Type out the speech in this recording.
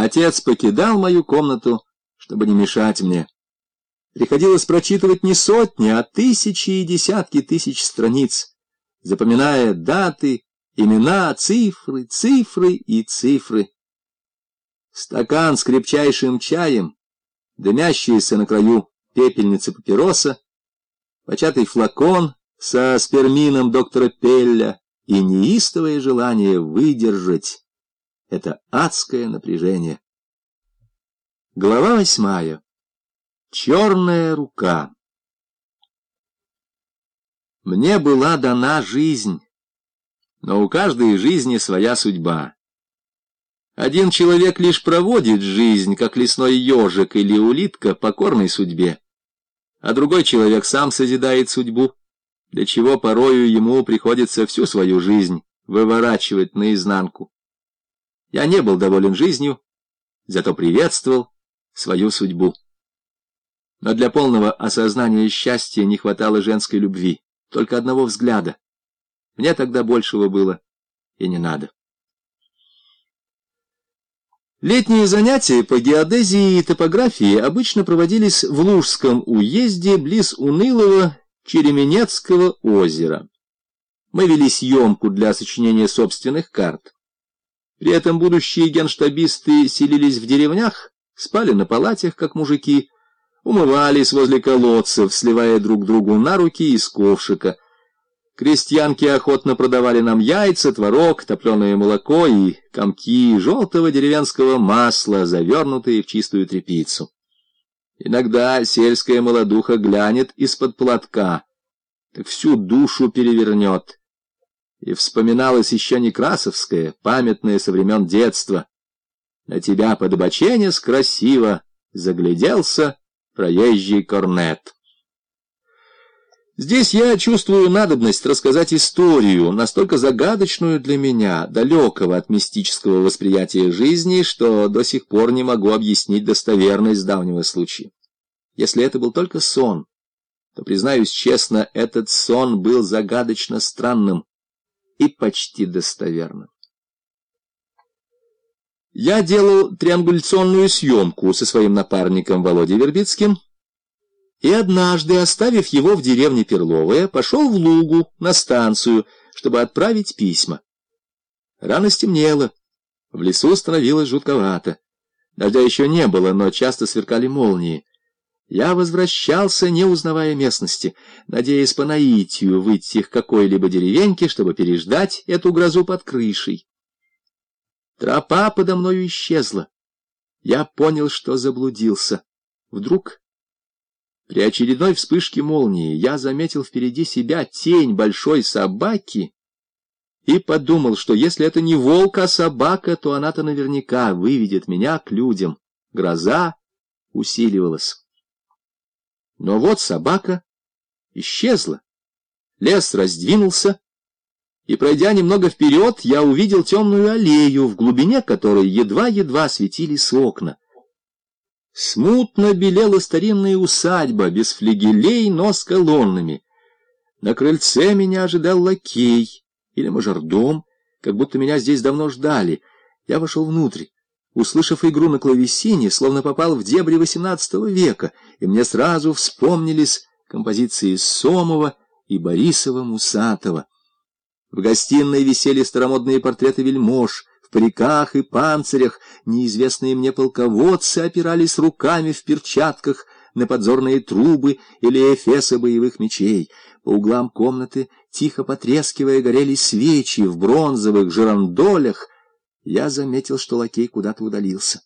Отец покидал мою комнату, чтобы не мешать мне. Приходилось прочитывать не сотни, а тысячи и десятки тысяч страниц, запоминая даты, имена, цифры, цифры и цифры. Стакан с крепчайшим чаем, дымящаяся на краю пепельница папироса, початый флакон со спермином доктора Пелля и неистовое желание выдержать это адское напряжение. Глава восьмая. Черная рука. Мне была дана жизнь, но у каждой жизни своя судьба. Один человек лишь проводит жизнь, как лесной ежик или улитка, покорной судьбе, а другой человек сам созидает судьбу, для чего порою ему приходится всю свою жизнь выворачивать наизнанку. Я не был доволен жизнью, зато приветствовал свою судьбу. Но для полного осознания счастья не хватало женской любви, только одного взгляда. Мне тогда большего было и не надо. Летние занятия по геодезии и топографии обычно проводились в Лужском уезде близ унылого Череменецкого озера. Мы вели съемку для сочинения собственных карт. При этом будущие генштабисты селились в деревнях, спали на палатях, как мужики, умывались возле колодцев, сливая друг другу на руки из ковшика. Крестьянки охотно продавали нам яйца, творог, топленое молоко и комки желтого деревенского масла, завернутые в чистую тряпицу. Иногда сельская молодуха глянет из-под платка, так всю душу перевернет и вспоминалось еще Некрасовское, памятное со времен детства. На тебя, подобоченец, красиво загляделся проезжий корнет. Здесь я чувствую надобность рассказать историю, настолько загадочную для меня, далекого от мистического восприятия жизни, что до сих пор не могу объяснить достоверность давнего случая. Если это был только сон, то, признаюсь честно, этот сон был загадочно странным и почти достоверно. Я делал триангуляционную съемку со своим напарником Володей Вербицким, и однажды, оставив его в деревне Перловая, пошел в Лугу на станцию, чтобы отправить письма. Рано стемнело, в лесу становилось жутковато. Дождя еще не было, но часто сверкали молнии. Я возвращался, не узнавая местности, надеясь по наитию выйти к какой-либо деревеньке, чтобы переждать эту грозу под крышей. Тропа подо мною исчезла. Я понял, что заблудился. Вдруг, при очередной вспышке молнии, я заметил впереди себя тень большой собаки и подумал, что если это не волк, а собака, то она-то наверняка выведет меня к людям. Гроза усиливалась. Но вот собака исчезла. Лес раздвинулся, и, пройдя немного вперед, я увидел темную аллею, в глубине которой едва-едва светились окна. Смутно белела старинная усадьба, без флигелей, но с колоннами. На крыльце меня ожидал лакей или мажордом, как будто меня здесь давно ждали. Я вошел внутрь услышав игру на клавесине, словно попал в дебри XVIII века, и мне сразу вспомнились композиции Сомова и Борисова-Мусатова. В гостиной висели старомодные портреты вельмож, в париках и панцирях неизвестные мне полководцы опирались руками в перчатках на подзорные трубы или эфесы боевых мечей. По углам комнаты, тихо потрескивая, горели свечи в бронзовых жерандолях — я заметил, что лакей куда-то удалился.